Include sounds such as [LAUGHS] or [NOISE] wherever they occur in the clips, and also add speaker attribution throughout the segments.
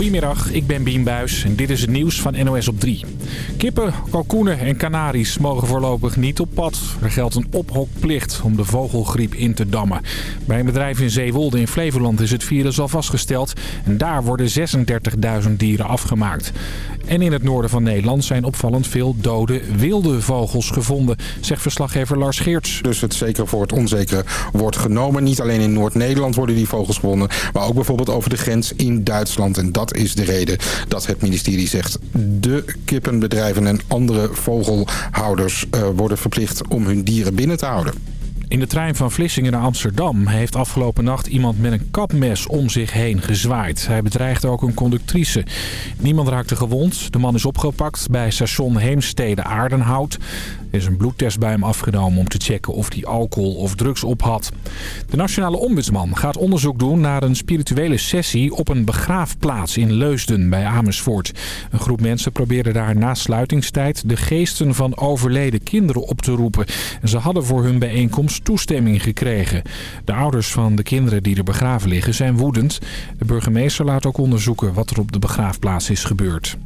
Speaker 1: Goedemiddag, ik ben Bien Buis en dit is het nieuws van NOS op 3. Kippen, kalkoenen en kanaries mogen voorlopig niet op pad. Er geldt een ophokplicht om de vogelgriep in te dammen. Bij een bedrijf in Zeewolde in Flevoland is het virus al vastgesteld. En daar worden 36.000 dieren afgemaakt. En in het noorden van Nederland zijn opvallend veel dode wilde vogels gevonden, zegt verslaggever Lars Geerts.
Speaker 2: Dus het zeker voor het onzekere wordt genomen. Niet alleen in Noord-Nederland worden die vogels gevonden, maar ook bijvoorbeeld over de grens in Duitsland. En dat is de reden dat het ministerie zegt de kippenbedrijven en andere vogelhouders uh, worden verplicht om hun dieren binnen te houden.
Speaker 1: In de trein van Vlissingen naar Amsterdam heeft afgelopen nacht iemand met een kapmes om zich heen gezwaaid. Hij bedreigde ook een conductrice. Niemand raakte gewond. De man is opgepakt bij station Heemstede Aardenhout. Er is een bloedtest bij hem afgenomen om te checken of hij alcohol of drugs op had. De Nationale Ombudsman gaat onderzoek doen naar een spirituele sessie op een begraafplaats in Leusden bij Amersfoort. Een groep mensen probeerde daar na sluitingstijd de geesten van overleden kinderen op te roepen. En ze hadden voor hun bijeenkomst toestemming gekregen. De ouders van de kinderen die er begraven liggen zijn woedend. De burgemeester laat ook onderzoeken wat er op de begraafplaats is gebeurd.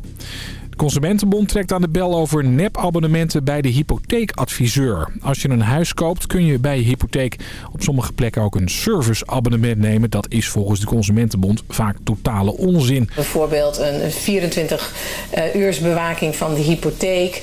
Speaker 1: Consumentenbond trekt aan de bel over nepabonnementen bij de hypotheekadviseur. Als je een huis koopt kun je bij je hypotheek op sommige plekken ook een serviceabonnement nemen. Dat is volgens de Consumentenbond vaak totale onzin.
Speaker 3: Bijvoorbeeld een 24 uh, uurs bewaking van de hypotheek.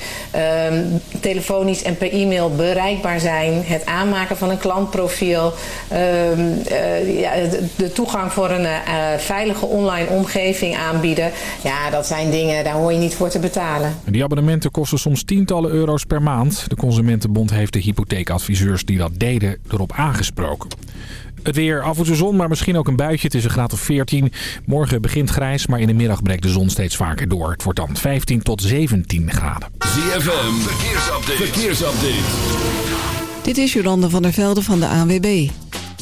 Speaker 3: Um, telefonisch en per e-mail bereikbaar zijn. Het aanmaken van een klantprofiel. Uh, ja, de toegang voor een uh, veilige online omgeving aanbieden. Ja, dat zijn dingen, daar hoor je niet voor te betalen.
Speaker 1: Die abonnementen kosten soms tientallen euro's per maand. De Consumentenbond heeft de hypotheekadviseurs die dat deden erop aangesproken. Het weer af en toe zon, maar misschien ook een buitje. Het is een graad of 14. Morgen begint grijs, maar in de middag breekt de zon steeds vaker door. Het wordt dan 15 tot 17 graden.
Speaker 4: ZFM, verkeersupdate. verkeersupdate.
Speaker 5: Dit is Jolande van der Velde van de ANWB.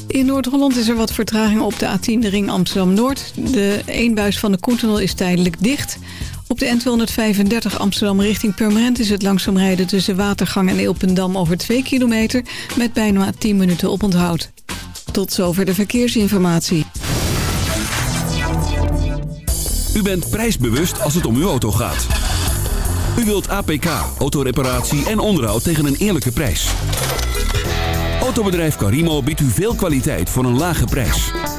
Speaker 5: In Noord-Holland is er wat vertraging op de A10 de ring Amsterdam-Noord. De eenbuis van de Koentunnel is tijdelijk dicht... Op de N235 Amsterdam richting Purmerend is het langzaam rijden tussen Watergang en Eelpendam over 2 kilometer met bijna 10 minuten oponthoud. Tot zover de verkeersinformatie.
Speaker 4: U bent prijsbewust als het om uw auto gaat. U wilt APK, autoreparatie en onderhoud tegen een eerlijke prijs. Autobedrijf Carimo biedt u veel kwaliteit voor een lage prijs.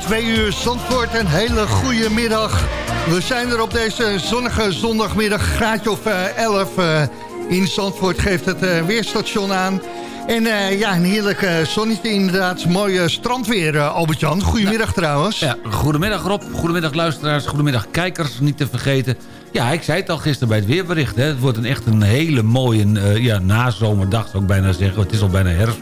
Speaker 6: Twee uur Zandvoort, een hele goede middag. We zijn er op deze zonnige zondagmiddag, graadje of eh, 11 eh, in Zandvoort geeft het eh, weerstation aan. En ja, een heerlijk zonnetje inderdaad, mooi eh, strandweer, Albert-Jan. Goedemiddag trouwens.
Speaker 7: Ja, goedemiddag Rob, goedemiddag luisteraars, goedemiddag kijkers, niet te vergeten. Ja, ik zei het al gisteren bij het weerbericht. Hè. Het wordt een echt een hele mooie ja, nazomerdag, zou ik bijna zeggen. Het is al bijna herfst.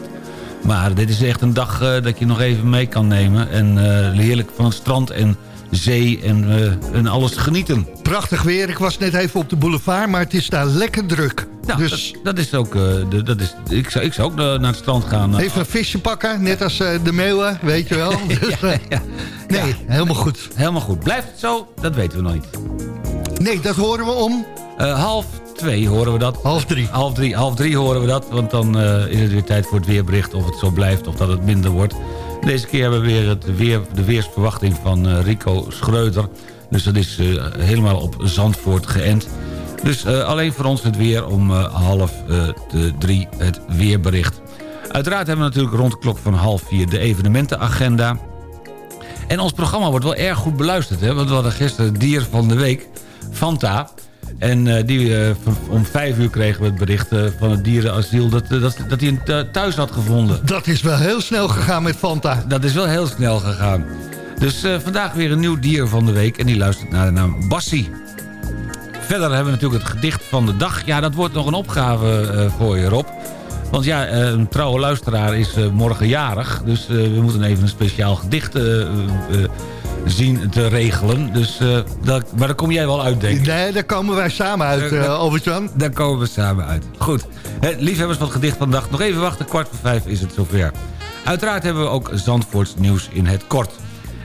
Speaker 7: Maar dit is echt een dag eh, dat je nog even mee kan nemen. En eh, heerlijk van het strand en zee en, eh, en alles genieten.
Speaker 6: Prachtig weer, ik was net even op de boulevard, maar het is daar lekker druk.
Speaker 7: Nou,
Speaker 6: dus
Speaker 7: dat, dat is ook... dat is, ik, zou, ik zou ook naar het strand gaan.
Speaker 6: even een visje pakken, net als de meeuwen, weet je wel. [LAUGHS] Dus,
Speaker 7: ja.
Speaker 6: nee, helemaal goed.
Speaker 7: Helemaal goed. Blijft het zo? Dat weten we nog niet.
Speaker 6: Nee, dat horen we om
Speaker 7: half twee horen we dat.
Speaker 6: half drie.
Speaker 7: Half drie, half drie horen we dat, want dan eh, is het weer tijd voor het weerbericht... of het zo blijft of dat het minder wordt. Deze keer hebben we weer, het weer de weersverwachting van eh, Rico Schreuder. Dus dat is eh, helemaal op Zandvoort geënt. Dus eh, alleen voor ons het weer om eh, half eh, de drie het weerbericht. Uiteraard hebben we natuurlijk rond de klok van half vier de evenementenagenda... En ons programma wordt wel erg goed beluisterd. Hè? Want we hadden gisteren het dier van de week, Fanta. En eh, die, eh, om vijf uur kregen we het bericht eh, van het dierenasiel... Dat, dat, dat hij een thu- thuis had gevonden.
Speaker 6: Dat is wel heel snel gegaan met Fanta.
Speaker 7: Dat is wel heel snel gegaan. Dus vandaag weer een nieuw dier van de week. En die luistert naar de naam Bassie. Verder hebben we natuurlijk het gedicht van de dag. Ja, dat wordt nog een opgave voor je, Rob. Want ja, een trouwe luisteraar is morgen jarig. Dus we moeten even een speciaal gedicht zien te regelen. Dus, eh, dat, maar daar kom jij wel uit, denk ik.
Speaker 6: Nee, daar komen wij samen uit, eh, Albert-Jan.
Speaker 7: Daar komen we samen uit. Goed. Liefhebbers van het gedicht van de dag. Nog even wachten, kwart voor vijf is het zover. Uiteraard hebben we ook Zandvoorts nieuws in het kort.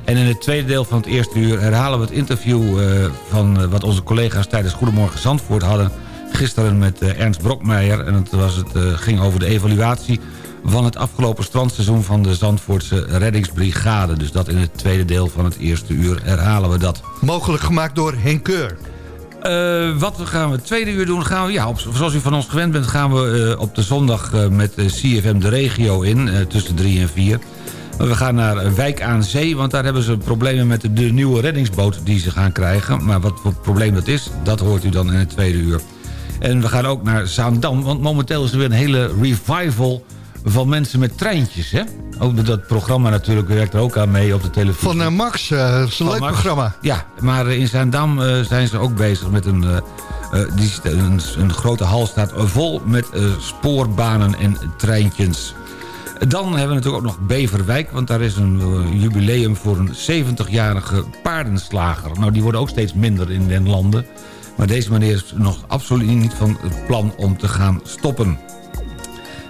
Speaker 7: En in het tweede deel van het eerste uur herhalen we het interview... eh, van wat onze collega's tijdens Goedemorgen Zandvoort hadden... gisteren met Ernst Brokmeijer. En het, was het ging over de evaluatie van het afgelopen strandseizoen... van de Zandvoortse reddingsbrigade. Dus dat in het tweede deel van het eerste uur herhalen we dat.
Speaker 6: Mogelijk gemaakt door Henk Keur.
Speaker 7: Eh, wat gaan we het tweede uur doen? Gaan we, ja, op, zoals u van ons gewend bent gaan we eh, op de zondag eh, met CFM de regio in. tussen drie en vier. We gaan naar Wijk aan Zee, want daar hebben ze problemen met de, de nieuwe reddingsboot die ze gaan krijgen. Maar wat voor probleem dat is, dat hoort u dan in het tweede uur. En we gaan ook naar Zaandam, want momenteel is er weer een hele revival van mensen met treintjes. Hè? Ook dat programma natuurlijk werkt er ook aan mee op de televisie.
Speaker 6: Van eh, Max, dat is een
Speaker 7: Van
Speaker 6: leuk
Speaker 7: Max.
Speaker 6: programma.
Speaker 7: Ja, maar in Zaandam eh, zijn ze ook bezig met een... die, een, een grote hal staat vol met spoorbanen en treintjes. Dan hebben we natuurlijk ook nog Beverwijk... want daar is een jubileum voor een 70-jarige paardenslager. Nou, die worden ook steeds minder in den landen. Maar deze meneer is nog absoluut niet van het plan om te gaan stoppen.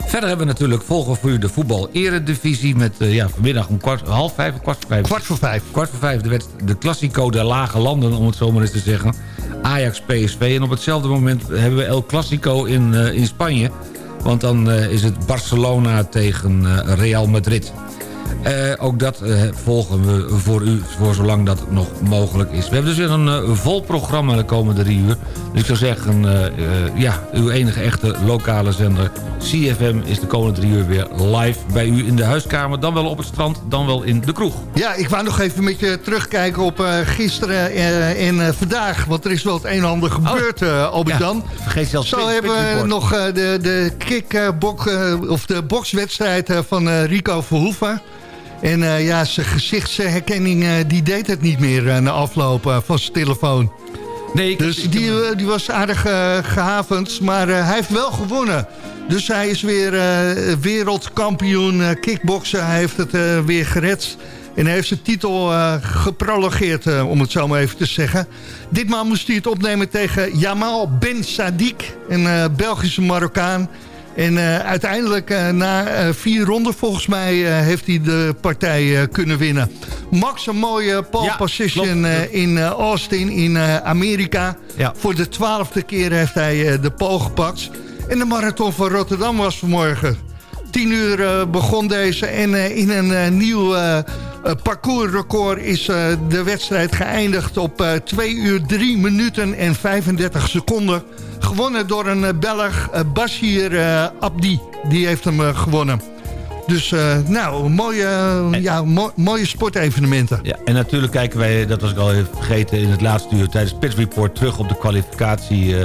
Speaker 7: Verder hebben we natuurlijk volgen voor u de voetbal-eredivisie... met eh, ja, vanmiddag om kwart, half vijf, kwart voor vijf.
Speaker 6: Kwart voor vijf.
Speaker 7: Kwart voor vijf de, de Classico der lage landen, om het zo maar eens te zeggen. Ajax-PSV. En op hetzelfde moment hebben we El Clasico in, eh, in Spanje. Want dan eh, is het Barcelona tegen Real Madrid. Eh, ook dat eh, volgen we voor u, voor zolang dat nog mogelijk is. We hebben dus weer een eh, vol programma de komende drie uur. Dus ik zou zeggen, ja, uw enige echte lokale zender CFM... is de komende drie uur weer live bij u in de huiskamer. Dan wel op het strand, dan wel in de kroeg.
Speaker 6: Ja, ik wou nog even met je terugkijken op gisteren en vandaag. Want er is wel het een en ander gebeurd, eh Albert-Jan.
Speaker 7: Ja, vergeet zelfs
Speaker 6: Zo hebben we nog de, de kickbok, of de bokswedstrijd van Rico Verhoeven. En eh, ja, zijn gezichtsherkenning eh, die deed het niet meer eh, na afloop van zijn telefoon.
Speaker 7: Nee, ik-
Speaker 6: Dus
Speaker 7: ik-
Speaker 6: die, die was aardig eh, gehavend, maar hij heeft wel gewonnen. Dus hij is weer wereldkampioen kickboksen. Hij heeft het weer gered. En hij heeft zijn titel eh, geprologeerd, om het zo maar even te zeggen. Ditmaal moest hij het opnemen tegen Jamal Ben Sadiq, een Belgische Marokkaan. En eh, uiteindelijk, eh, na eh, vier ronden volgens mij, heeft hij de partij kunnen winnen. Max, een mooie pole
Speaker 7: Ja,
Speaker 6: position in Austin, in Amerika.
Speaker 7: Ja.
Speaker 6: Voor de twaalfde keer heeft hij de pole gepakt. En de marathon van Rotterdam was vanmorgen. 10 uur eh, begon deze en eh, in een eh, nieuw parcoursrecord is de wedstrijd geëindigd op eh 2 uur 3 minuten en 35 seconden. Gewonnen door een Belg, Bashir Abdi. Die heeft hem gewonnen.
Speaker 8: Dus nou, mooie, ja, mo- mooie sportevenementen.
Speaker 7: Ja, en natuurlijk kijken wij, dat was ik al even vergeten in het laatste uur... tijdens Pits Report terug op de kwalificatie...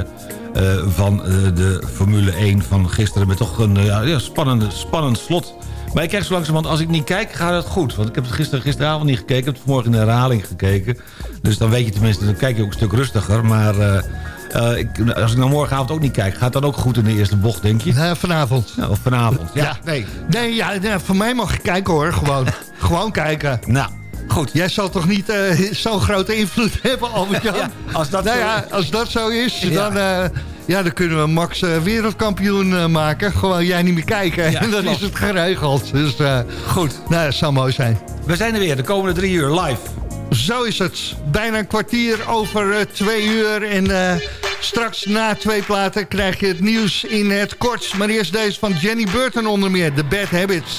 Speaker 7: eh, van eh, de Formule 1 van gisteren... met toch een eh, ja, spannende, spannend slot. Maar ik krijg zo langzamerhand, als ik niet kijk, gaat het goed. Want ik heb het gisteren, gisteravond niet gekeken. Ik heb het vanmorgen in de herhaling gekeken. Dus dan weet je tenminste, dan kijk je ook een stuk rustiger. Maar ik, als ik nou morgenavond ook niet kijk... gaat dan ook goed in de eerste bocht, denk je?
Speaker 8: Eh, vanavond.
Speaker 7: Ja, of vanavond. Ja,
Speaker 8: Ja.
Speaker 7: nee.
Speaker 8: Nee, ja, ja, voor mij mag je kijken hoor, gewoon. [LAUGHS] gewoon kijken.
Speaker 7: Nou, goed.
Speaker 8: Jij zal toch niet eh, zo'n grote invloed [LAUGHS] hebben, Albert-Jan?
Speaker 7: Ja, als dat
Speaker 8: nou
Speaker 7: zo
Speaker 8: ja,
Speaker 7: is.
Speaker 8: als dat zo is,
Speaker 7: Ja.
Speaker 8: dan, eh, ja, dan kunnen we Max eh, wereldkampioen maken. Gewoon jij niet meer kijken. En [LAUGHS] dan
Speaker 7: klopt.
Speaker 8: is het geregeld. Dus
Speaker 7: Goed.
Speaker 8: nou, dat zou mooi zijn.
Speaker 7: We zijn er weer, de komende drie uur live.
Speaker 8: Zo is het. Bijna een kwartier over twee uur. En straks na twee platen krijg je het nieuws in het kort. Maar eerst deze van Jenny Burton onder meer. The Bad Habits.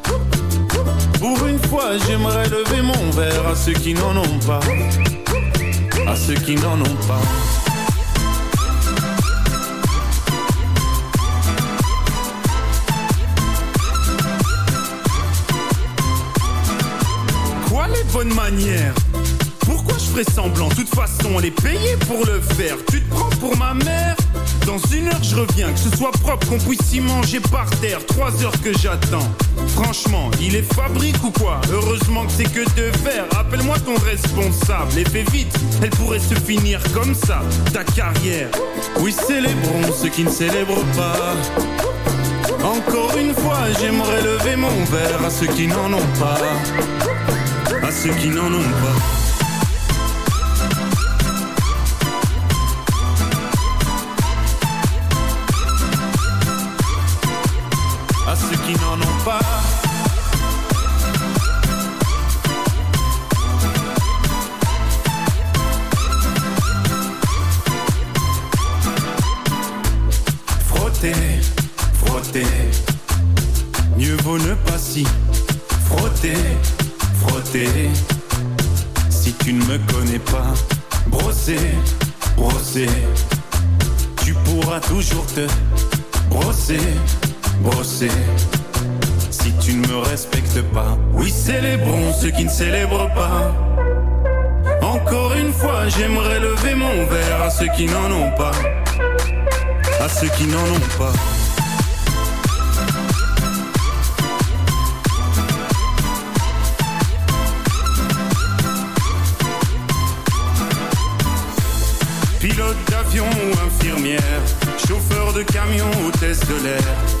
Speaker 9: Pour une fois, j'aimerais lever mon verre à ceux qui n'en ont pas. À ceux qui n'en ont pas. Quoi les bonnes manières? Pourquoi je ferais semblant? De toute façon, on est payé pour le faire. Tu te prends pour ma mère? Dans une heure, je reviens. Que ce soit propre, qu'on puisse y manger par terre. Trois heures que j'attends. Franchement, il est fabrique ou quoi Heureusement que c'est que de faire. Appelle-moi ton responsable et fais vite. Elle pourrait se finir comme ça, ta carrière. Oui, célébrons ceux qui ne célèbrent pas. Encore une fois, j'aimerais lever mon verre à ceux qui n'en ont pas. À ceux qui n'en ont pas. Qui n'en ont pas. Frotter, frotter. Mieux vaut ne pas si frotter, frotter. Si tu ne me connais pas, brosser, brosser. Tu pourras toujours te brosser, brosser. Si tu ne me respectes pas, oui, célébrons ceux qui ne célèbrent pas. Encore une fois, j'aimerais lever mon verre à ceux qui n'en ont pas. À ceux qui n'en ont pas. Pilote d'avion ou infirmière, chauffeur de camion, hôtesse de l'air,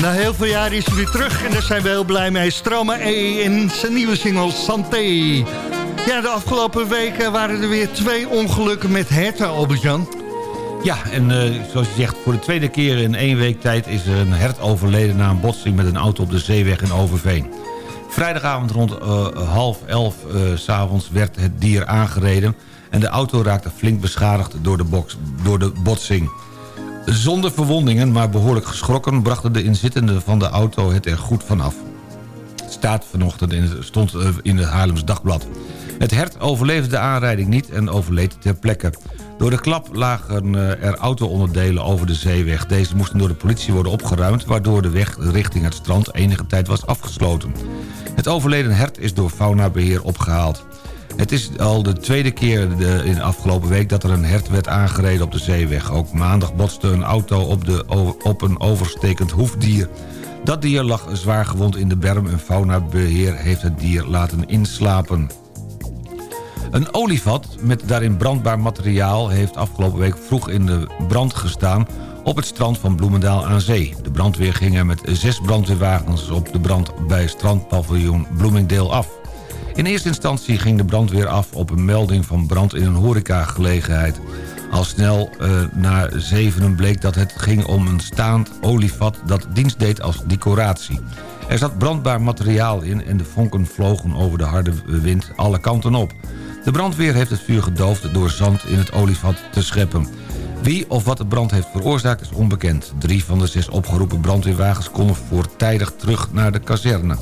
Speaker 6: Na heel veel jaren is hij weer terug en daar zijn we heel blij mee. Stroma E en zijn nieuwe single Santé. Ja, de afgelopen weken waren er weer twee ongelukken met herten, Albert-Jan.
Speaker 7: Ja, en eh, zoals je zegt, voor de tweede keer in één week tijd... is er een hert overleden na een botsing met een auto op de zeeweg in Overveen. Vrijdagavond rond eh, half elf eh, s s'avonds werd het dier aangereden... en de auto raakte flink beschadigd door de botsing. Zonder verwondingen, maar behoorlijk geschrokken... brachten de inzittenden van de auto het er goed vanaf. Staat vanochtend in stond eh, in het Haarlems Dagblad. Het hert overleefde de aanrijding niet en overleed ter plekke. Door de klap lagen eh, er auto-onderdelen over de zeeweg. Deze moesten door de politie worden opgeruimd... waardoor de weg richting het strand enige tijd was afgesloten. Het overleden hert is door faunabeheer opgehaald. Het is al de tweede keer in de afgelopen week dat er een hert werd aangereden op de zeeweg. Ook maandag botste een auto op, de, op een overstekend hoefdier. Dat dier lag zwaar gewond in de berm en faunabeheer heeft het dier laten inslapen. Een olievat met daarin brandbaar materiaal heeft afgelopen week vroeg in de brand gestaan op het strand van Bloemendaal aan zee. De brandweer ging er met zes brandweerwagens op de brand bij strandpaviljoen Bloemingdale af. In eerste instantie ging de brandweer af op een melding van brand in een horecagelegenheid. Al snel uh, na zevenen bleek dat het ging om een staand olievat dat dienst deed als decoratie. Er zat brandbaar materiaal in en de vonken vlogen over de harde wind alle kanten op. De brandweer heeft het vuur gedoofd door zand in het olievat te scheppen. Wie of wat de brand heeft veroorzaakt is onbekend. Drie van de zes opgeroepen brandweerwagens konden voortijdig terug naar de kazerne.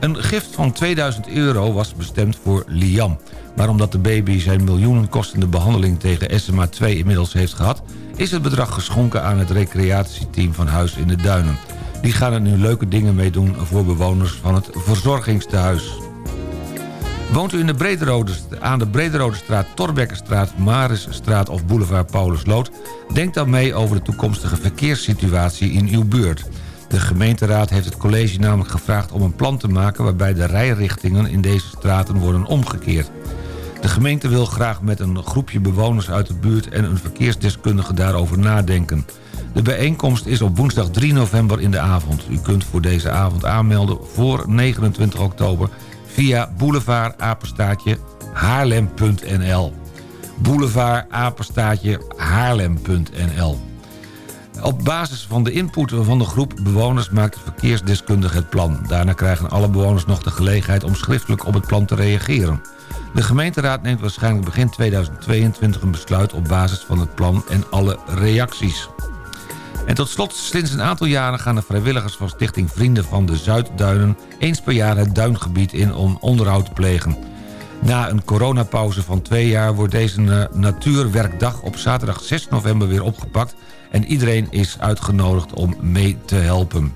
Speaker 7: Een gift van 2000 euro was bestemd voor Liam. Maar omdat de baby zijn miljoenen kostende behandeling tegen SMA 2 inmiddels heeft gehad... is het bedrag geschonken aan het recreatieteam van Huis in de Duinen. Die gaan er nu leuke dingen mee doen voor bewoners van het verzorgingstehuis. Woont u in de Brederode, aan de Brederode straat, Torbekkenstraat, Marisstraat of Boulevard Paulusloot? Denk dan mee over de toekomstige verkeerssituatie in uw buurt. De gemeenteraad heeft het college namelijk gevraagd om een plan te maken... waarbij de rijrichtingen in deze straten worden omgekeerd. De gemeente wil graag met een groepje bewoners uit de buurt... en een verkeersdeskundige daarover nadenken. De bijeenkomst is op woensdag 3 november in de avond. U kunt voor deze avond aanmelden voor 29 oktober... via boulevard apenstaatje haarlem.nl. Haarlem.nl. Op basis van de input van de groep bewoners maakt de verkeersdeskundige het plan. Daarna krijgen alle bewoners nog de gelegenheid om schriftelijk op het plan te reageren. De gemeenteraad neemt waarschijnlijk begin 2022 een besluit op basis van het plan en alle reacties. En tot slot, sinds een aantal jaren gaan de vrijwilligers van Stichting Vrienden van de Zuidduinen... eens per jaar het duingebied in om onderhoud te plegen. Na een coronapauze van twee jaar wordt deze natuurwerkdag op zaterdag 6 november weer opgepakt... en iedereen is uitgenodigd om mee te helpen.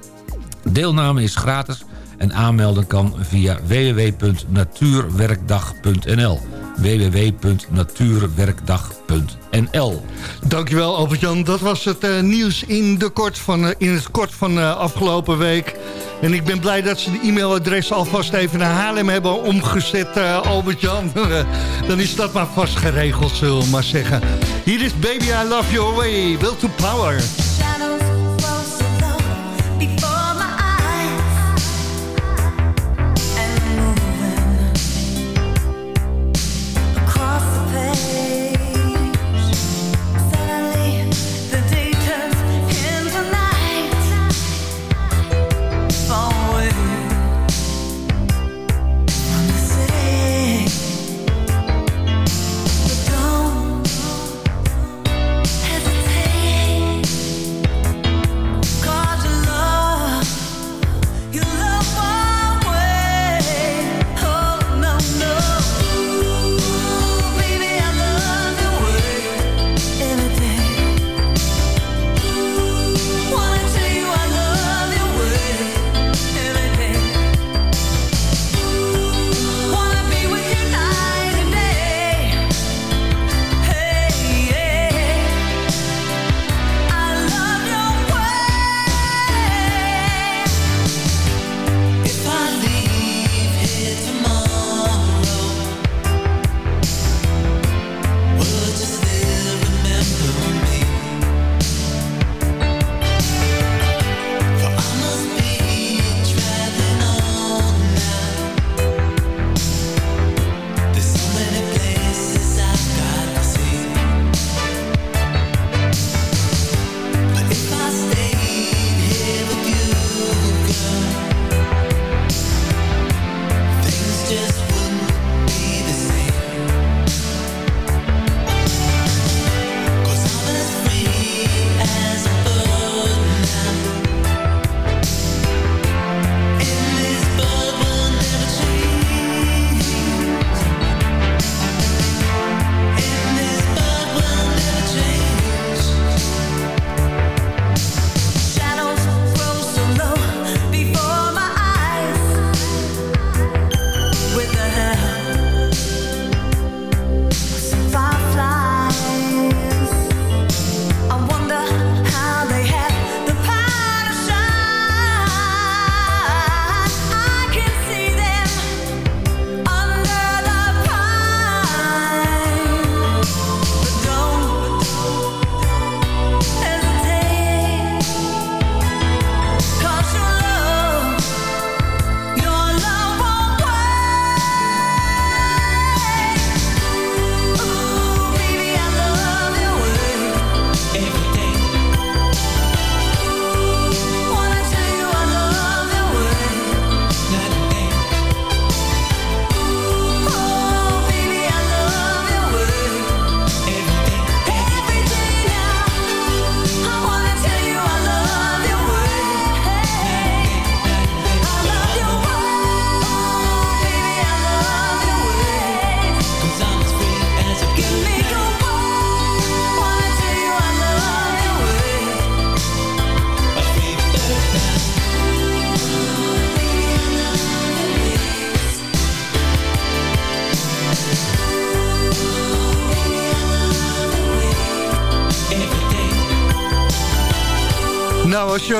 Speaker 7: Deelname is gratis en aanmelden kan via www.natuurwerkdag.nl www.natuurwerkdag.nl
Speaker 6: Dankjewel Albert-Jan. Dat was het eh, nieuws in, de kort van, eh, in het kort van eh, afgelopen week. En ik ben blij dat ze de e-mailadres alvast even naar Haarlem hebben omgezet, Albert-Jan. [LAUGHS] Dan is dat maar vast geregeld, zullen we maar zeggen. Hier is Baby I Love Your Way, Will to Power.
Speaker 10: Eyes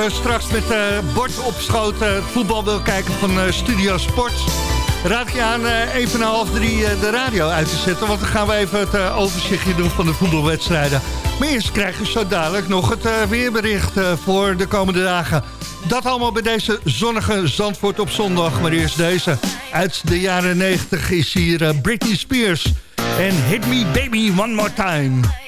Speaker 11: straks met eh bord op schoot eh, voetbal wil kijken van eh, Studio Sport... raad je aan eh, even na half drie eh, de radio uit te zetten... want dan gaan we even het eh, overzichtje doen van de voetbalwedstrijden. Maar eerst krijg je zo dadelijk nog het eh, weerbericht eh, voor de komende dagen. Dat allemaal bij deze zonnige Zandvoort op zondag. Maar eerst deze. Uit de jaren 90 is hier eh, Britney Spears. En Hit Me Baby One More Time.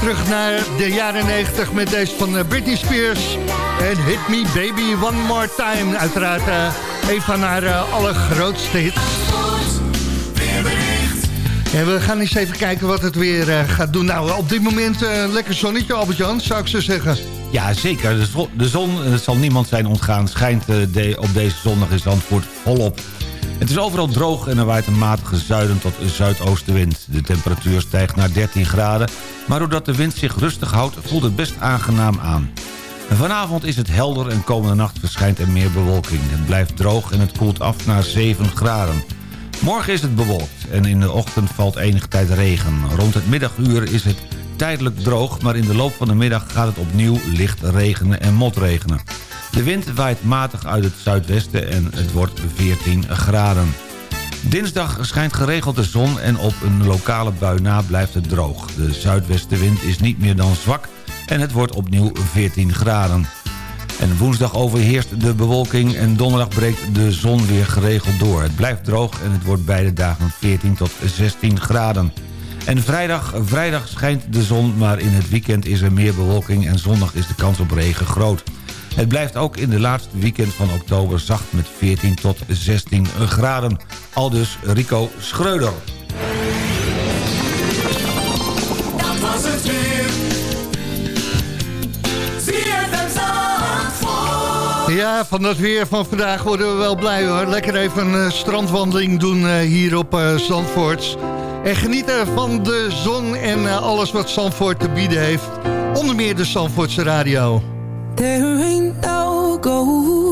Speaker 11: Terug naar de jaren 90 met deze van eh, Britney Spears. En Hit Me Baby One More Time. Uiteraard eh, een van haar eh, allergrootste hits. We gaan eens even kijken wat het weer gaat doen. Nou, op dit moment lekker zonnetje, Albert-Jan, zou ik zo zeggen.
Speaker 7: Ja, zeker. De zon, het zal niemand zijn ontgaan, schijnt de, op deze zondag in Zandvoort volop. Het is overal droog en er waait een matige zuiden tot zuidoostenwind. De temperatuur stijgt naar 13 graden, maar doordat de wind zich rustig houdt... voelt het best aangenaam aan. Vanavond is het helder en komende nacht verschijnt er meer bewolking. Het blijft droog en het koelt af naar 7 graden. Morgen is het bewolkt en in de ochtend valt enige tijd regen. Rond het middaguur is het tijdelijk droog... maar in de loop van de middag gaat het opnieuw licht regenen en motregenen. De wind waait matig uit het zuidwesten en het wordt 14 graden. Dinsdag schijnt geregeld de zon en op een lokale bui na blijft het droog. De zuidwestenwind is niet meer dan zwak en het wordt opnieuw 14 graden. En woensdag overheerst de bewolking en donderdag breekt de zon weer geregeld door. Het blijft droog en het wordt beide dagen 14 tot 16 graden. En vrijdag, vrijdag schijnt de zon, maar in het weekend is er meer bewolking... en zondag is de kans op regen groot. Het blijft ook in de laatste weekend van oktober zacht met 14 tot 16 graden. Aldus Rico Schreuder.
Speaker 12: Dat was het weer. Zie het en zo.
Speaker 6: Ja, van dat weer van vandaag worden we wel blij hoor. Lekker even een eh, strandwandeling doen eh, hier op eh, Zandvoort. En genieten van de zon en alles wat Zandvoort te bieden heeft. Onder meer de Zandvoortse radio.
Speaker 8: There ain't no gold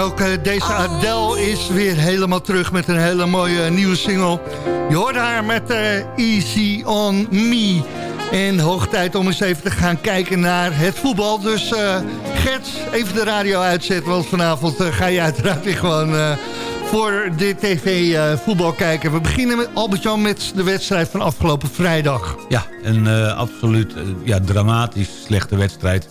Speaker 6: ook eh, deze Adele is weer helemaal terug met een hele mooie eh, nieuwe single. Je hoort haar met eh, Easy On Me. En hoog tijd om eens even te gaan kijken naar het voetbal. Dus eh, Gert, even de radio uitzetten. Want vanavond ga je uiteraard weer gewoon voor de tv voetbal kijken. We beginnen met Albert-Jan met de wedstrijd van afgelopen vrijdag.
Speaker 7: Ja, een absoluut ja, dramatisch slechte wedstrijd.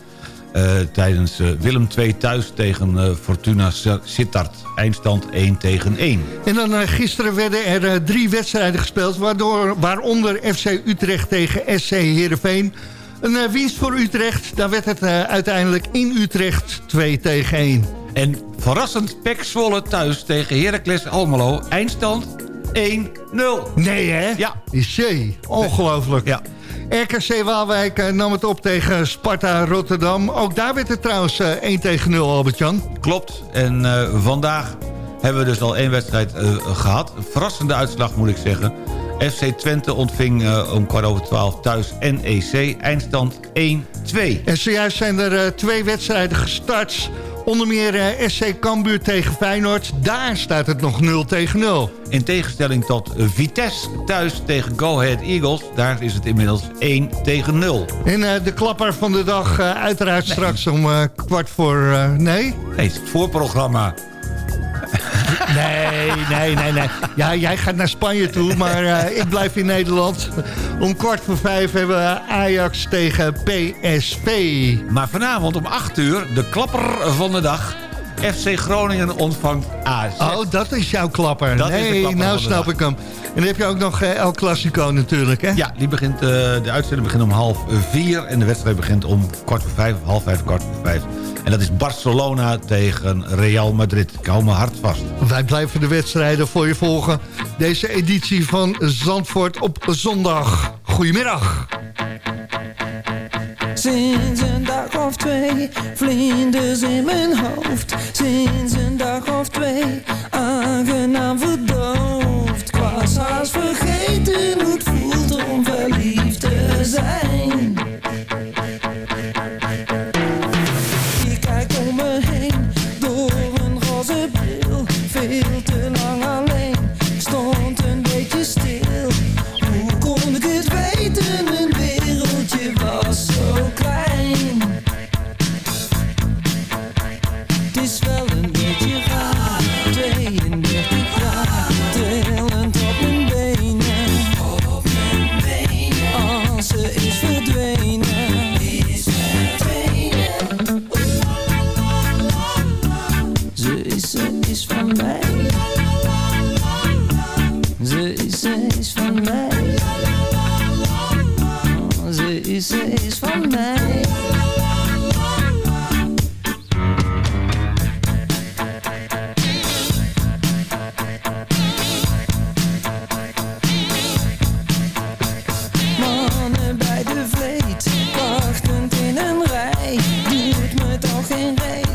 Speaker 7: Eh, tijdens eh, Willem II thuis tegen eh, Fortuna Sittard. Eindstand 1 tegen 1.
Speaker 6: En dan gisteren werden er drie wedstrijden gespeeld... Waardoor, waaronder FC Utrecht tegen SC Heerenveen. Een winst voor Utrecht. Daar werd het uiteindelijk in Utrecht 2 tegen 1.
Speaker 7: En verrassend Pek Zwolle thuis tegen Heracles Almelo. Eindstand 1-0.
Speaker 6: Nee, hè?
Speaker 7: Ja.
Speaker 6: Jee, ongelooflijk.
Speaker 7: Ja.
Speaker 6: RKC Waalwijk eh, nam het op tegen Sparta Rotterdam. Ook daar werd het trouwens eh, 1 tegen 0, Albert-Jan.
Speaker 7: Klopt. En eh, vandaag hebben we dus al één wedstrijd eh, gehad. Verrassende uitslag moet ik zeggen. FC Twente ontving eh, om kwart over twaalf thuis NEC. Eindstand 1-2.
Speaker 6: En zojuist zijn er eh, twee wedstrijden gestart. Onder meer eh, SC Cambuur tegen Feyenoord. Daar staat het nog 0 tegen 0.
Speaker 7: In tegenstelling tot Vitesse thuis tegen Go Ahead Eagles. Daar is het inmiddels 1 tegen 0.
Speaker 6: En eh, de klapper van de dag eh, uiteraard straks om eh, kwart voor... eh, nee?
Speaker 7: Nee, het is het voorprogramma.
Speaker 6: Nee, nee, nee, nee. Ja, jij gaat naar Spanje toe, maar eh, ik blijf in Nederland. Om kwart voor vijf hebben we Ajax tegen PSV.
Speaker 7: Maar vanavond om 8 uur, de klapper van de dag... FC Groningen ontvangt AZ.
Speaker 6: Oh, dat is jouw klapper.
Speaker 7: Dat is de
Speaker 6: nee,
Speaker 7: klapper
Speaker 6: nou snap
Speaker 7: dag.
Speaker 6: ik hem. En dan heb je ook nog eh, El Clasico natuurlijk, hè?
Speaker 7: Ja, die begint, eh, de uitzending begint om half vier... en de wedstrijd begint om kwart voor vijf, of half vijf, kwart voor vijf. En dat is Barcelona tegen Real Madrid. Ik hou me hard vast.
Speaker 6: Wij blijven de wedstrijden voor je volgen. Deze editie van Zandvoort op zondag. Goedemiddag.
Speaker 10: Sinds een dag of twee, vlinders in mijn hoofd. Sinds een dag of twee, aangenaam verdoofd. Ik was vergeten hoe het voelt om verliefd te zijn. Toch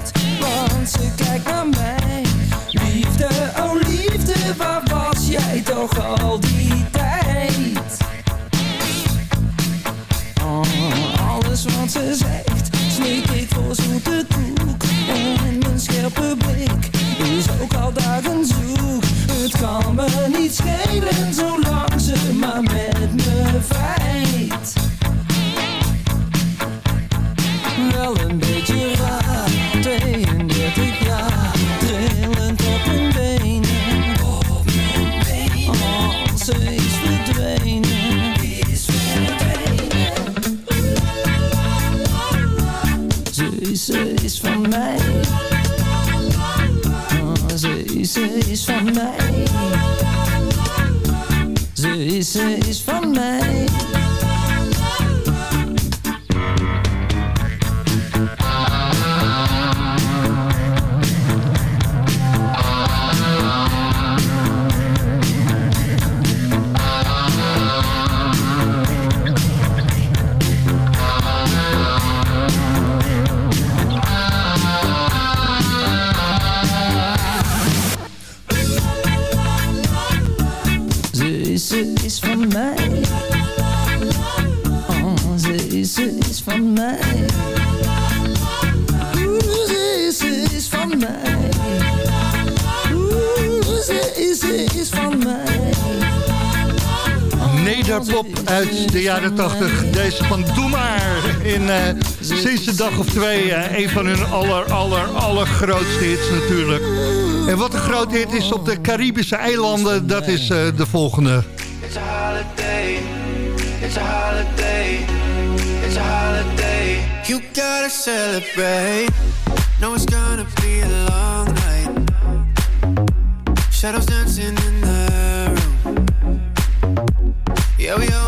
Speaker 6: Nederpop uit de jaren 80. Deze van Doe Maar. In, eh, sinds een dag of twee eh, een van hun aller, aller, allergrootste hits natuurlijk. En wat een grote hit is op de Caribische eilanden, dat is eh, de volgende.
Speaker 13: It's a holiday. It's a holiday. It's a holiday. You gotta celebrate. No, it's gonna be a long night. Shadows dancing in the. Yeah, we only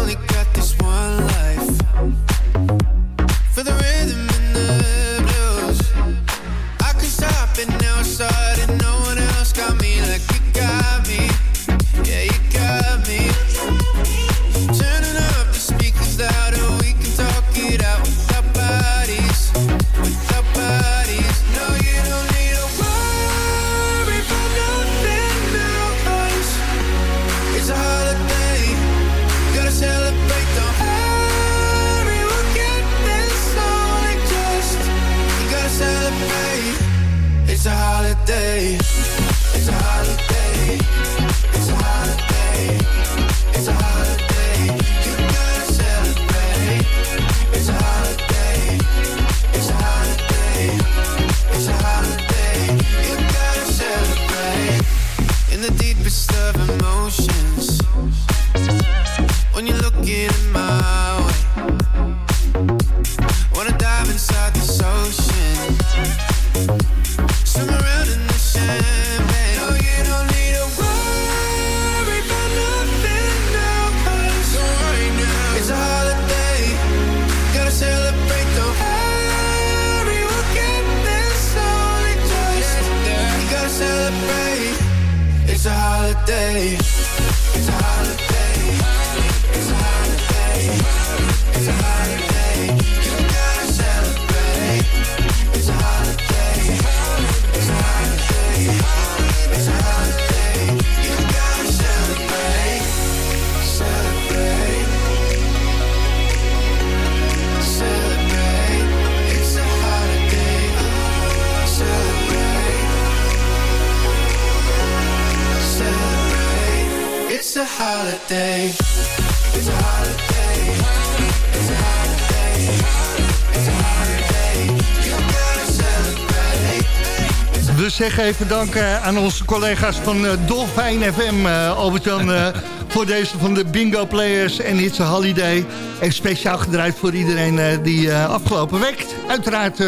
Speaker 6: zeggen even dank eh, aan onze collega's van eh, Dolfijn FM, eh, Albert-Jan, [LAUGHS] voor deze van de Bingo Players en It's a Holiday. En speciaal gedraaid voor iedereen die afgelopen week uiteraard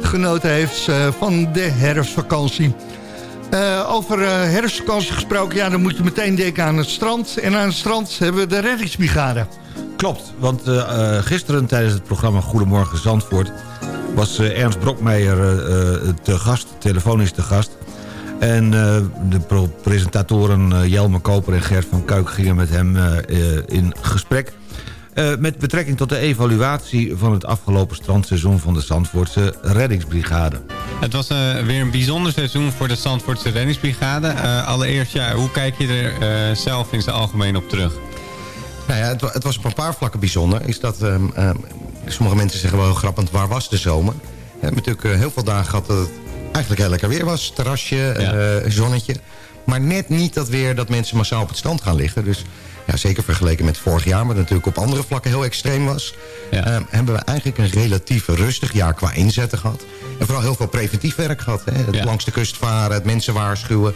Speaker 6: genoten heeft van de herfstvakantie. Over herfstvakantie gesproken, ja, dan moet je meteen denken aan het strand. En aan het strand hebben we de reddingsbrigade.
Speaker 7: Klopt, want gisteren tijdens het programma Goedemorgen Zandvoort... was eh, Ernst Brokmeijer eh, eh, te gast, telefonisch te gast. En eh, de presentatoren Jelme Koper en Gert van Kuik gingen met hem eh, eh, in gesprek... Eh, met betrekking tot de evaluatie van het afgelopen strandseizoen van de Zandvoortse reddingsbrigade.
Speaker 14: Het was eh, weer een bijzonder seizoen voor de Zandvoortse reddingsbrigade. Eh, allereerst, ja, hoe kijk je er eh, zelf in zijn algemeen op terug?
Speaker 15: Nou ja, het was op een paar vlakken bijzonder. Is dat, ehm, ehm, sommige mensen zeggen wel grappig, waar was de zomer? We hebben natuurlijk eh, heel veel dagen gehad dat het eigenlijk heel lekker weer was. Terrasje, eh, zonnetje. Maar net niet dat weer dat mensen massaal op het strand gaan liggen. Dus ja, zeker vergeleken met vorig jaar, maar dat natuurlijk op andere vlakken heel extreem was. ehm, hebben we eigenlijk een relatief rustig jaar qua inzetten gehad. En vooral heel veel preventief werk gehad. Hè? Het
Speaker 14: Ja.
Speaker 15: langs de kust varen, het mensen waarschuwen.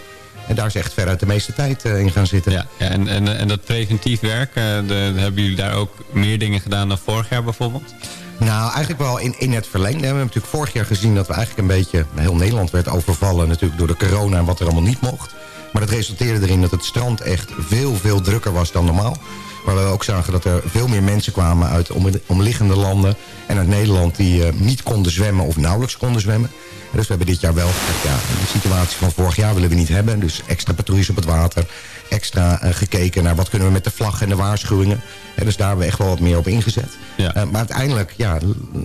Speaker 15: En daar is echt veruit de meeste tijd eh, in gaan zitten.
Speaker 14: Ja, en, en, en dat preventief werk, eh, de, hebben jullie daar ook meer dingen gedaan dan vorig jaar bijvoorbeeld?
Speaker 15: Nou, eigenlijk wel in, in het verlengde. We hebben natuurlijk vorig jaar gezien dat we eigenlijk een beetje... heel Nederland werd overvallen natuurlijk door de corona en wat er allemaal niet mocht. Maar dat resulteerde erin dat het strand echt veel, veel drukker was dan normaal. Maar we ook zagen dat er veel meer mensen kwamen uit om, omliggende landen... en uit Nederland die eh, niet konden zwemmen of nauwelijks konden zwemmen. Dus we hebben dit jaar wel ja, de situatie van vorig jaar willen we niet hebben. Dus extra patrouilles op het water, extra eh, gekeken naar wat kunnen we met de vlag en de waarschuwingen. En dus daar hebben we echt wel wat meer op ingezet. Eh, maar uiteindelijk ja,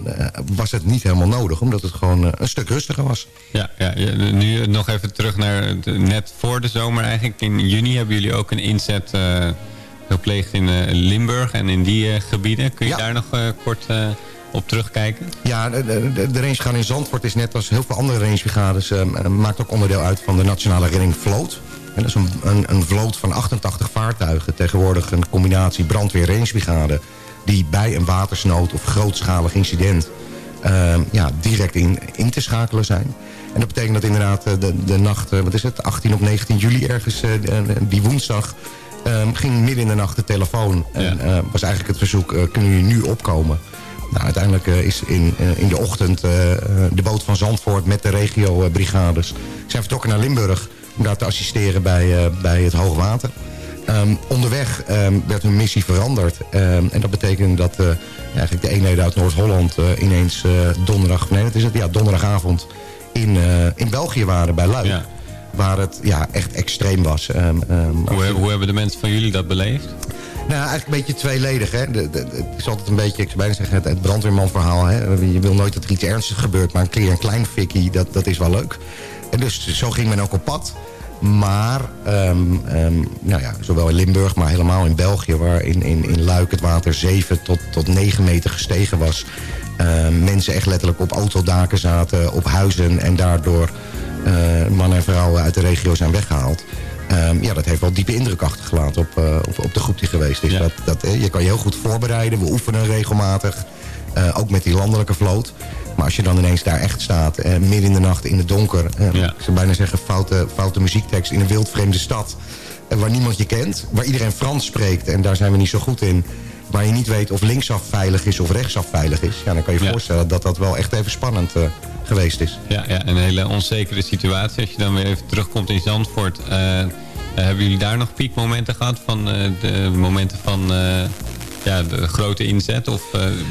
Speaker 15: eh, was het niet helemaal nodig, omdat het gewoon een stuk rustiger was.
Speaker 14: Ja, ja, ja, nu nog even terug naar net voor de zomer eigenlijk. In juni hebben jullie ook een inzet gepleegd in Limburg en in die gebieden. Kun je daar nog kort op terugkijken?
Speaker 15: Ja, de, de, de, in Zandvoort is net als heel veel andere rangebrigades... eh, eh, maakt ook onderdeel uit van de Nationale Redding Vloot. En dat is een, een, een vloot van 88 vaartuigen. Tegenwoordig een combinatie brandweer rangebrigade... die bij een watersnood of grootschalig incident... eh, ja, direct in, in te schakelen zijn. En dat betekent dat inderdaad eh, de, de nacht, eh, wat is het, 18 of 19 juli ergens, eh, die woensdag... eh, ging midden in de nacht de telefoon. En was eigenlijk het verzoek, kunnen jullie nu opkomen? Nou, uiteindelijk eh, is in, eh, in de ochtend eh, de boot van Zandvoort met de regio-brigades... zijn vertrokken naar Limburg om daar te assisteren bij, bij het hoogwater. Ehm, onderweg ehm, werd hun missie veranderd. Ehm, en dat betekent dat eigenlijk de eenheden uit Noord-Holland... ineens donderdag, nee, dat is het, ja, donderdagavond in, in België waren bij Luik. Waar het ja, echt extreem was.
Speaker 14: Hoe, hoe hebben de mensen van jullie dat beleefd?
Speaker 15: Nou, eigenlijk een beetje tweeledig. Hè. De, het is altijd een beetje, ik zou bijna zeggen, het, het brandweermanverhaal. Hè. Je wil nooit dat er iets ernstigs gebeurt, maar een keer een klein fikkie, dat, dat is wel leuk. En dus zo ging men ook op pad. Maar, ehm, ehm, nou ja, zowel in Limburg, maar helemaal in België... waar in, in, in Luik het water 7 tot, tot 9 meter gestegen was... Ehm, mensen echt letterlijk op autodaken zaten, op huizen... en daardoor eh, mannen en vrouwen uit de regio zijn weggehaald. Ehm, ja, dat heeft wel diepe indruk achtergelaten op, eh, op, op de groep die geweest is. Dat, dat, eh, je kan je heel goed voorbereiden. We oefenen regelmatig. eh, ook met die landelijke vloot. Maar als je dan ineens daar echt staat, midden in de nacht in het donker... ik zou bijna zeggen foute, foute muziektekst in een wildvreemde stad... waar niemand je kent, waar iedereen Frans spreekt... en daar zijn we niet zo goed in... waar je niet weet of linksaf veilig is of rechtsaf veilig is... Ja, dan kan je je voorstellen dat dat wel echt even spannend eh, geweest is.
Speaker 14: Ja, ja, een hele onzekere situatie. Als je dan weer even terugkomt in Zandvoort... eh, eh, hebben jullie daar nog piekmomenten gehad? Van eh, de momenten van ja, de grote inzet? Of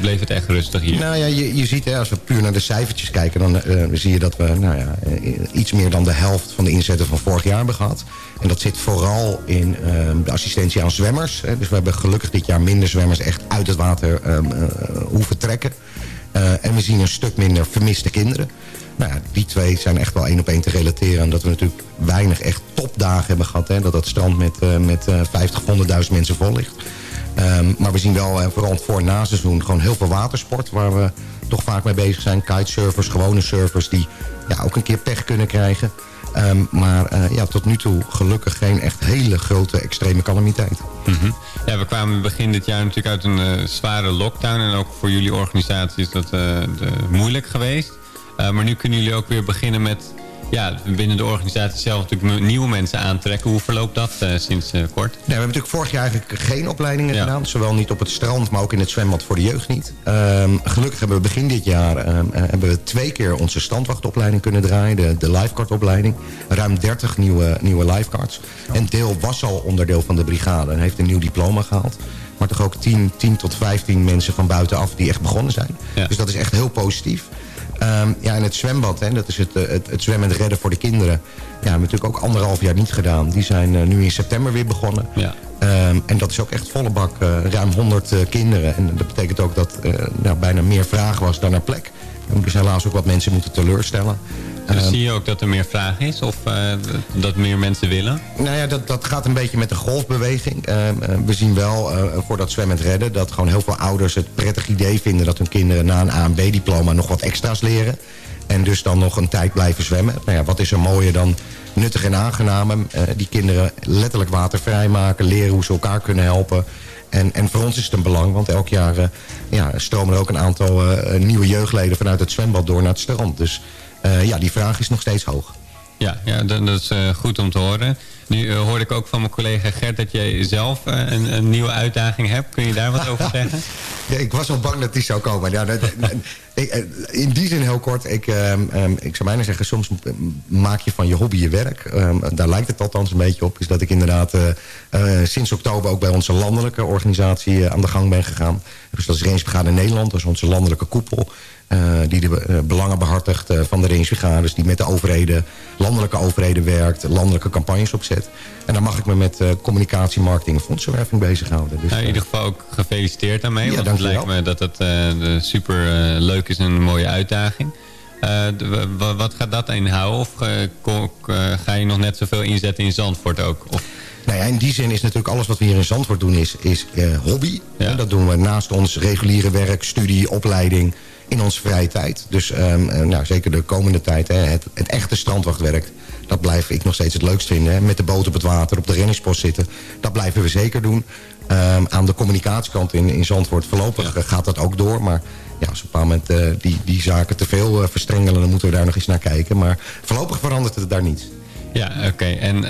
Speaker 14: bleef het echt rustig hier?
Speaker 15: Nou ja, je, je ziet, hè, als we puur naar de cijfertjes kijken... dan zie je dat we nou ja, iets meer dan de helft van de inzetten van vorig jaar hebben gehad. En dat zit vooral in de assistentie aan zwemmers. Hè. Dus we hebben gelukkig dit jaar minder zwemmers echt uit het water eh, eh, hoeven trekken. Eh, en we zien een stuk minder vermiste kinderen. Nou ja, die twee zijn echt wel één op één te relateren. En dat we natuurlijk weinig echt topdagen hebben gehad. Hè. Dat dat strand met, eh, met eh, 50 of 100.000 mensen vol ligt. Ehm, maar we zien wel, eh, vooral voor na seizoen, gewoon heel veel watersport... waar we toch vaak mee bezig zijn. Kitesurfers, gewone surfers die ja, ook een keer pech kunnen krijgen. Ehm, maar eh, ja, tot nu toe gelukkig geen echt hele grote extreme calamiteit.
Speaker 14: Mhm. Ja, we kwamen begin dit jaar natuurlijk uit een eh, zware lockdown. En ook voor jullie organisatie is dat eh, de, moeilijk geweest. Maar nu kunnen jullie ook weer beginnen met... Ja, binnen de organisatie zelf natuurlijk nieuwe mensen aantrekken. Hoe verloopt dat eh, sinds eh, kort?
Speaker 15: Nee, we hebben natuurlijk vorig jaar eigenlijk geen opleidingen gedaan. Zowel niet op het strand, maar ook in het zwembad voor de jeugd niet. Ehm, gelukkig hebben we begin dit jaar ehm, eh, hebben we twee keer onze standwachtopleiding kunnen draaien. De, de lifeguardopleiding. Ruim 30 nieuwe, nieuwe lifeguards. En deel was al onderdeel van de brigade en heeft een nieuw diploma gehaald. Maar toch ook 10, 10 tot 15 mensen van buitenaf die echt begonnen zijn. Dus dat is echt heel positief. Ehm, ja, en het zwembad, hè, dat is het, eh, het, het zwemmen en redden voor de kinderen. Ja, hebben we natuurlijk ook anderhalf jaar niet gedaan. Die zijn eh, nu in september weer begonnen.
Speaker 14: Ja.
Speaker 15: Ehm, en dat is ook echt volle bak, eh, ruim 100 eh, kinderen. En dat betekent ook dat eh nou, bijna meer vraag was dan er plek. Hebben dus helaas ook wat mensen moeten teleurstellen.
Speaker 14: Dus zie je ook dat er meer vraag is? Of eh, dat meer mensen willen?
Speaker 15: Nou ja, dat, dat gaat een beetje met de golfbeweging. Ehm, eh, we zien wel eh, voor dat zwemmen redden... dat gewoon heel veel ouders het prettig idee vinden... dat hun kinderen na een A- en B-diploma nog wat extra's leren. En dus dan nog een tijd blijven zwemmen. Nou ja, wat is er mooier dan nuttig en aangenaam... eh, die kinderen letterlijk watervrij maken... leren hoe ze elkaar kunnen helpen... En, en voor ons is het een belang, want elk jaar eh, ja, stromen er ook een aantal eh, nieuwe jeugdleden vanuit het zwembad door naar het strand. Dus eh, ja, die vraag is nog steeds hoog.
Speaker 14: Ja, ja dat, is eh, goed om te horen. Nu eh, hoorde ik ook van mijn collega Gert dat jij zelf eh, een, een nieuwe uitdaging hebt. Kun je daar wat over [LAUGHS] zeggen?
Speaker 15: Ja, ik was al bang dat die zou komen. Ja, dat, [LAUGHS] ik, eh, in die zin heel kort. Ik, ehm, ik zou bijna zeggen, soms maak je van je hobby je werk. Ehm, daar lijkt het althans een beetje op. Is dat ik inderdaad eh, eh, sinds oktober ook bij onze landelijke organisatie aan de gang ben gegaan. Dus dat is Rangebrigade Nederland. Dat is onze landelijke koepel. die de belangen behartigt eh, van de rangebrigades. Die met de overheden, landelijke overheden werkt. Landelijke campagnes opzet. En dan mag ik me met communicatie, marketing en fondsenwerving bezighouden. Dus,
Speaker 14: Nou, in ieder geval ook gefeliciteerd daarmee.
Speaker 15: Ja,
Speaker 14: want het lijkt me dat het super eh, is en een mooie uitdaging. Eh, wat gaat dat inhouden? Of eh, eh, ga je nog net zoveel inzetten in Zandvoort ook? Of,
Speaker 15: Nou ja, in die zin is natuurlijk alles wat we hier in Zandvoort doen is, is hobby. Dat doen we naast ons reguliere werk, studie, opleiding in onze vrije tijd. Dus ehm, eh, nou, zeker de komende tijd, hè, het, het echte strandwachtwerk... dat blijf ik nog steeds het leukst vinden. Hè. Met de boot op het water, op de reddingspost zitten. Dat blijven we zeker doen. Ehm, aan de communicatiekant in, in Zandvoort voorlopig eh, gaat dat ook door. Maar ja, als we op een bepaald moment eh, die, die zaken te veel eh, verstrengelen... dan moeten we daar nog eens naar kijken. Maar voorlopig verandert het daar niets.
Speaker 14: ja, oké. En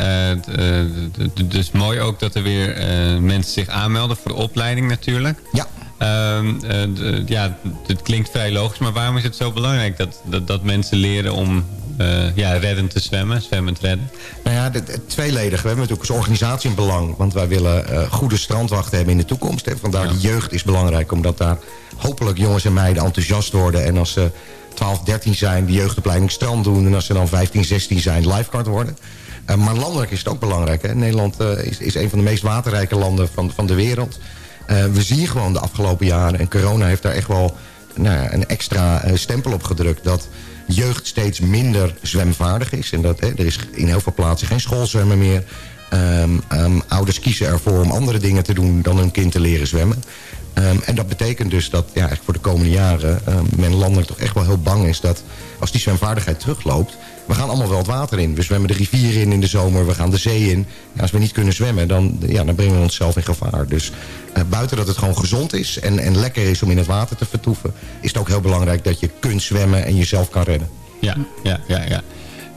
Speaker 14: dus mooi ook dat er weer mensen zich aanmelden voor de opleiding natuurlijk.
Speaker 15: Ja.
Speaker 14: Ehm, eh, d- ja, het klinkt vrij logisch, maar waarom is het zo belangrijk dat, dat, dat mensen leren om eh, ja, reddend te zwemmen, zwemmend redden?
Speaker 15: Nou ja, tweeledig. We hebben natuurlijk als organisatie een belang. Want wij willen eh, goede strandwachten hebben in de toekomst. Hè. Vandaar de jeugd is belangrijk. Omdat daar hopelijk jongens en meiden enthousiast worden. En als ze 12, 13 zijn, de jeugdopleiding strand doen. En als ze dan 15, 16 zijn, lifeguard worden. Eh, maar landelijk is het ook belangrijk. Hè. Nederland eh, is, is een van de meest waterrijke landen van, van de wereld. Eh, we zien gewoon de afgelopen jaren... en corona heeft daar echt wel nou een extra eh, stempel op gedrukt... dat jeugd steeds minder zwemvaardig is. En dat, hè, er is in heel veel plaatsen geen schoolzwemmen meer. Ehm, ehm, ouders kiezen ervoor om andere dingen te doen dan hun kind te leren zwemmen. Ehm, en dat betekent dus dat ja, voor de komende jaren men landelijk toch echt wel heel bang is dat als die zwemvaardigheid terugloopt, we gaan allemaal wel het water in. We zwemmen de rivier in in de zomer, we gaan de zee in. Ja, als we niet kunnen zwemmen, dan, ja, dan brengen we onszelf in gevaar. Dus eh, buiten dat het gewoon gezond is en, en lekker is om in het water te vertoeven, is het ook heel belangrijk dat je kunt zwemmen en jezelf kan redden.
Speaker 14: Ja, ja, ja, ja.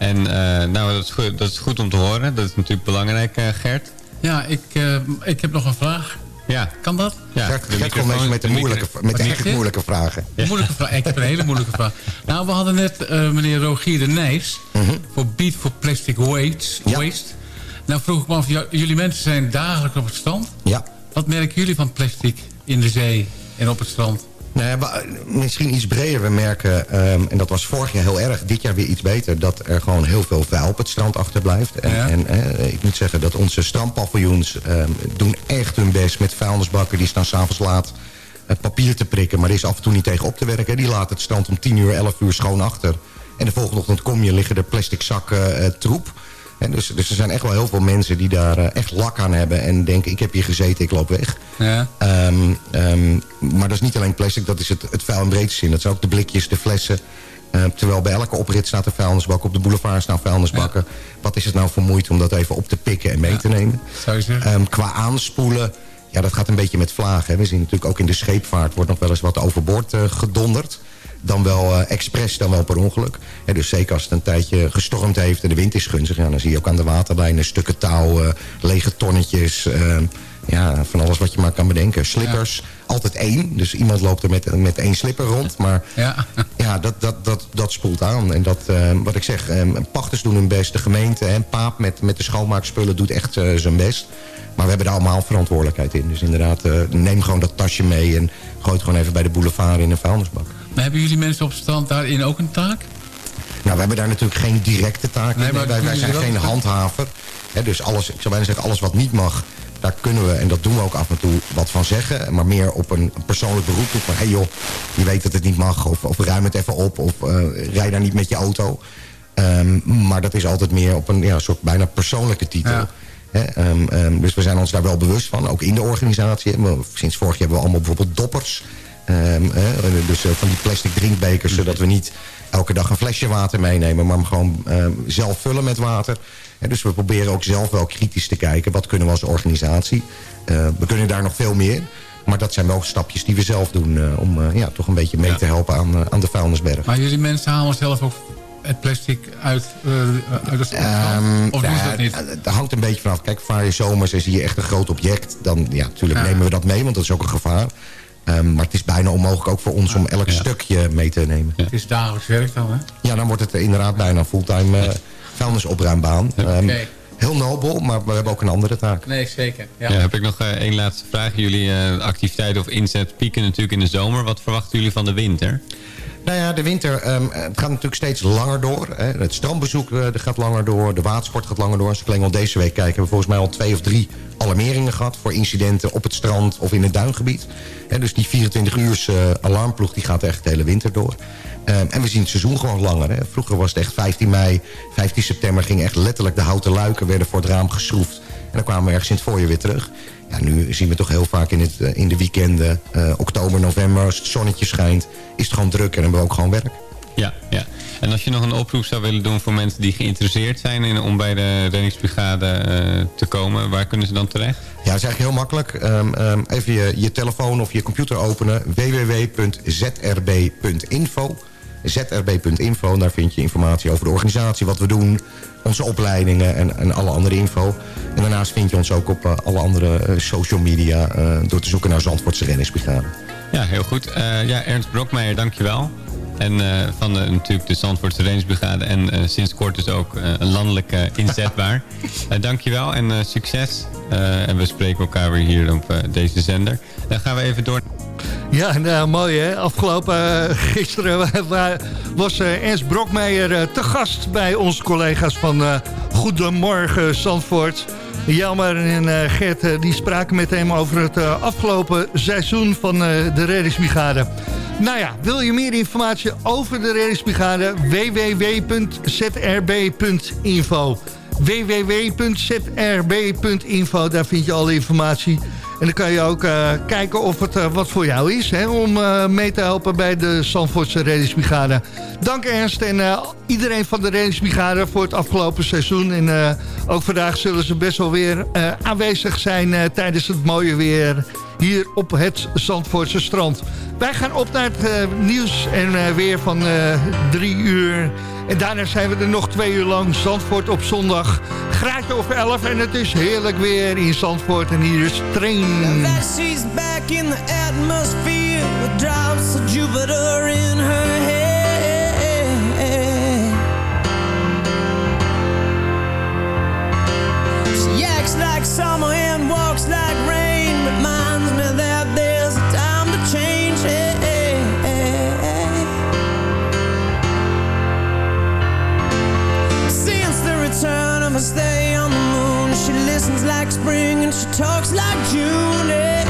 Speaker 14: En eh, nou, dat is, goed, dat is goed om te horen. Dat is natuurlijk belangrijk, eh, Gert.
Speaker 16: Ja, ik, eh, ik heb nog een vraag.
Speaker 14: Ja.
Speaker 7: Kan dat?
Speaker 14: Ja,
Speaker 15: Gert,
Speaker 14: de
Speaker 15: Gert komt meestal met de, moeilijke, met de echt moeilijke vragen.
Speaker 7: Moeilijke vraag. Ik heb een hele moeilijke vraag. Nou, we hadden net eh, meneer Rogier de Nijs...
Speaker 15: Mhm.
Speaker 7: voor Beat for Plastic Waste. waste. Nou vroeg ik me af, jullie mensen zijn dagelijks op het strand.
Speaker 15: Ja.
Speaker 7: Wat merken jullie van plastic in de zee en op het strand?
Speaker 15: Nou ja, eh, misschien iets breder. We merken, ehm, en dat was vorig jaar heel erg, dit jaar weer iets beter... dat er gewoon heel veel vuil op het strand achterblijft. En,
Speaker 7: Ja.
Speaker 15: en eh, ik moet zeggen dat onze strandpaviljoens ehm, doen echt hun best... met vuilnisbakken, die staan s'avonds laat eh, papier te prikken... maar er is af en toe niet tegen op te werken. Die laten het strand om 10 uur, 11 uur schoon achter. En de volgende ochtend kom je, liggen er plastic zakken troep... En dus, dus er zijn echt wel heel veel mensen die daar eh, echt lak aan hebben... en denken, ik heb hier gezeten, ik loop weg.
Speaker 7: Ja.
Speaker 15: Ehm, ehm, maar dat is niet alleen plastic, dat is het, het vuil in breedste zin. Dat zijn ook de blikjes, de flessen. Eh, terwijl bij elke oprit staat een vuilnisbak. Op de boulevard staan vuilnisbakken. Wat is het nou voor moeite om dat even op te pikken en mee te nemen? Ehm, qua aanspoelen, ja, dat gaat een beetje met vlagen. hè. We zien natuurlijk ook in de scheepvaart wordt nog wel eens wat overboord eh, gedonderd. Dan wel eh, expres, dan wel per ongeluk. Dus zeker als het een tijdje gestormd heeft en de wind is gunstig... Ja, dan zie je ook aan de waterlijnen stukken touw, eh, lege tonnetjes... ehm, ja, van alles wat je maar kan bedenken. Slippers, altijd één. Dus iemand loopt er met, met één slipper rond. Maar
Speaker 7: Ja. [LAUGHS]
Speaker 15: ja, dat, dat, dat, dat spoelt aan. En dat, eh, wat ik zeg, eh, pachters doen hun best. De gemeente en Paap met, met de schoonmaakspullen doet echt eh, zijn best. Maar we hebben daar allemaal verantwoordelijkheid in. Dus inderdaad, eh, neem gewoon dat tasje mee... en gooi het gewoon even bij de boulevard in een vuilnisbak.
Speaker 7: Maar hebben jullie mensen op het strand daarin ook een taak?
Speaker 15: Nou, we hebben daar natuurlijk geen directe taak in.
Speaker 7: Nee, maar
Speaker 15: wij, zijn geen handhaver. Hè, dus alles, ik zou bijna zeggen, alles wat niet mag... daar kunnen we, en dat doen we ook af en toe, wat van zeggen. Maar meer op een persoonlijk beroep. Van, hé hey joh, je weet dat het niet mag. Of, of ruim het even op. Of eh rij daar niet met je auto. Ehm, maar dat is altijd meer op een ja, soort bijna persoonlijke titel.
Speaker 7: Ja.
Speaker 15: Ehm, ehm, dus we zijn ons daar wel bewust van. Ook in de organisatie. We- Sinds vorig jaar hebben we allemaal bijvoorbeeld doppers. Ehm, dus eh, van die plastic drinkbekers. Zodat we niet elke dag een flesje water meenemen. Maar hem gewoon ehm, zelf vullen met water. Hè, dus we proberen ook zelf wel kritisch te kijken. Wat kunnen we als organisatie? Eh, we kunnen daar nog veel meer. Maar dat zijn wel stapjes die we zelf doen. eh, om ja, toch een beetje mee te helpen aan, aan de vuilnisberg.
Speaker 7: Maar jullie mensen halen zelf ook het plastic uit, eh, uit het?
Speaker 15: Ehm,
Speaker 7: of doen ze dat
Speaker 15: ja,
Speaker 7: niet?
Speaker 15: Het hangt een beetje vanaf. Kijk, vaar je zomers en zie je echt een groot object... dan ja, natuurlijk
Speaker 7: Ja.
Speaker 15: nemen we dat mee, want dat is ook een gevaar. Ehm, maar het is bijna onmogelijk ook voor ons om elk stukje mee te nemen.
Speaker 7: Het is dagelijks werk dan, hè?
Speaker 15: Ja, dan wordt het inderdaad bijna een fulltime eh vuilnisopruimbaan. Ehm,
Speaker 7: Oké.
Speaker 15: Heel nobel, maar we hebben ook een andere taak.
Speaker 7: Nee, zeker.
Speaker 14: Ja. heb ik nog eh, één laatste vraag. Jullie eh, activiteiten of inzet pieken natuurlijk in de zomer. Wat verwachten jullie van de winter?
Speaker 15: Nou ja, de winter ehm, het gaat natuurlijk steeds langer door. Hè. Het strandbezoek eh, gaat langer door. De watersport gaat langer door. Als alleen al deze week kijk, hebben we volgens mij al twee of drie alarmeringen gehad... voor incidenten op het strand of in het duingebied. Hè, dus die 24 uur alarmploeg die gaat echt de hele winter door. Ehm, en we zien het seizoen gewoon langer. Hè. Vroeger was het echt 15 mei, 15 september... ging echt letterlijk de houten luiken werden voor het raam geschroefd. En dan kwamen we ergens in het voorjaar weer terug. Ja, nu zien we toch heel vaak in, het, eh, in de weekenden, eh, oktober, november... als het zonnetje schijnt, is het gewoon druk en hebben we ook gewoon werk.
Speaker 14: Ja, ja. En als je nog een oproep zou willen doen voor mensen die geïnteresseerd zijn... In, om bij de reddingsbrigade eh, te komen, waar kunnen ze dan terecht?
Speaker 15: Ja, dat is eigenlijk heel makkelijk. Ehm, ehm, even je, je telefoon of je computer openen. www.zrb.info zrb.info. Daar vind je informatie over de organisatie, wat we doen... onze opleidingen en, en alle andere info. En daarnaast vind je ons ook op eh, alle andere eh, social media... eh, door te zoeken naar Zandvoortse Reddingsbrigade.
Speaker 14: Ja, heel goed. Ja, Ernst Brokmeijer, dankjewel. En van de, natuurlijk de Zandvoortse Reddingsbrigade. En sinds kort dus ook een landelijke inzetbaar. [LAUGHS] dankjewel en succes. En we spreken elkaar weer hier op deze zender. Dan gaan we even door.
Speaker 6: Ja, nou, mooi hè. Afgelopen uh, gisteren was uh, Ernst Brokmeijer uh, te gast bij onze collega's van Goedemorgen Zandvoort. Jelmer en Gert die spraken met hem over het afgelopen seizoen van de reddingsbrigade. Nou ja, wil je meer informatie over de reddingsbrigade? www.zrb.info www.zrb.info, daar vind je alle informatie. En dan kan je ook uh, kijken of het uh, wat voor jou is... Hè, om uh, mee te helpen bij de Zandvoortse reddingsbrigade. Dank Ernst en iedereen van de reddingsbrigade voor het afgelopen seizoen. En ook vandaag zullen ze best wel weer aanwezig zijn... tijdens het mooie weer hier op het Zandvoortse strand. Wij gaan op naar het nieuws en weer van drie uur... En daarna zijn we er nog twee uur lang. Zandvoort op zondag. Graadje over elf, en het is heerlijk weer in Zandvoort. En hier is Train.
Speaker 8: Back in the atmosphere. Christmas Day on the moon She listens like spring and she talks like June yeah.